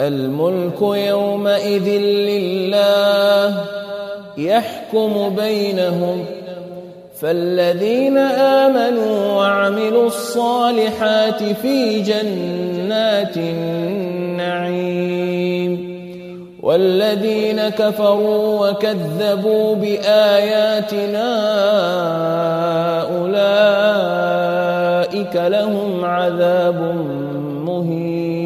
الملك يومئذ لله يحكم بينهم فالذين آمنوا وعملوا الصالحات في جنات النعيم والذين كفروا وكذبوا بآياتنا أولئك لهم عذاب مهين.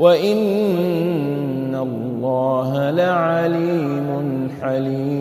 وإن الله لعليم حليم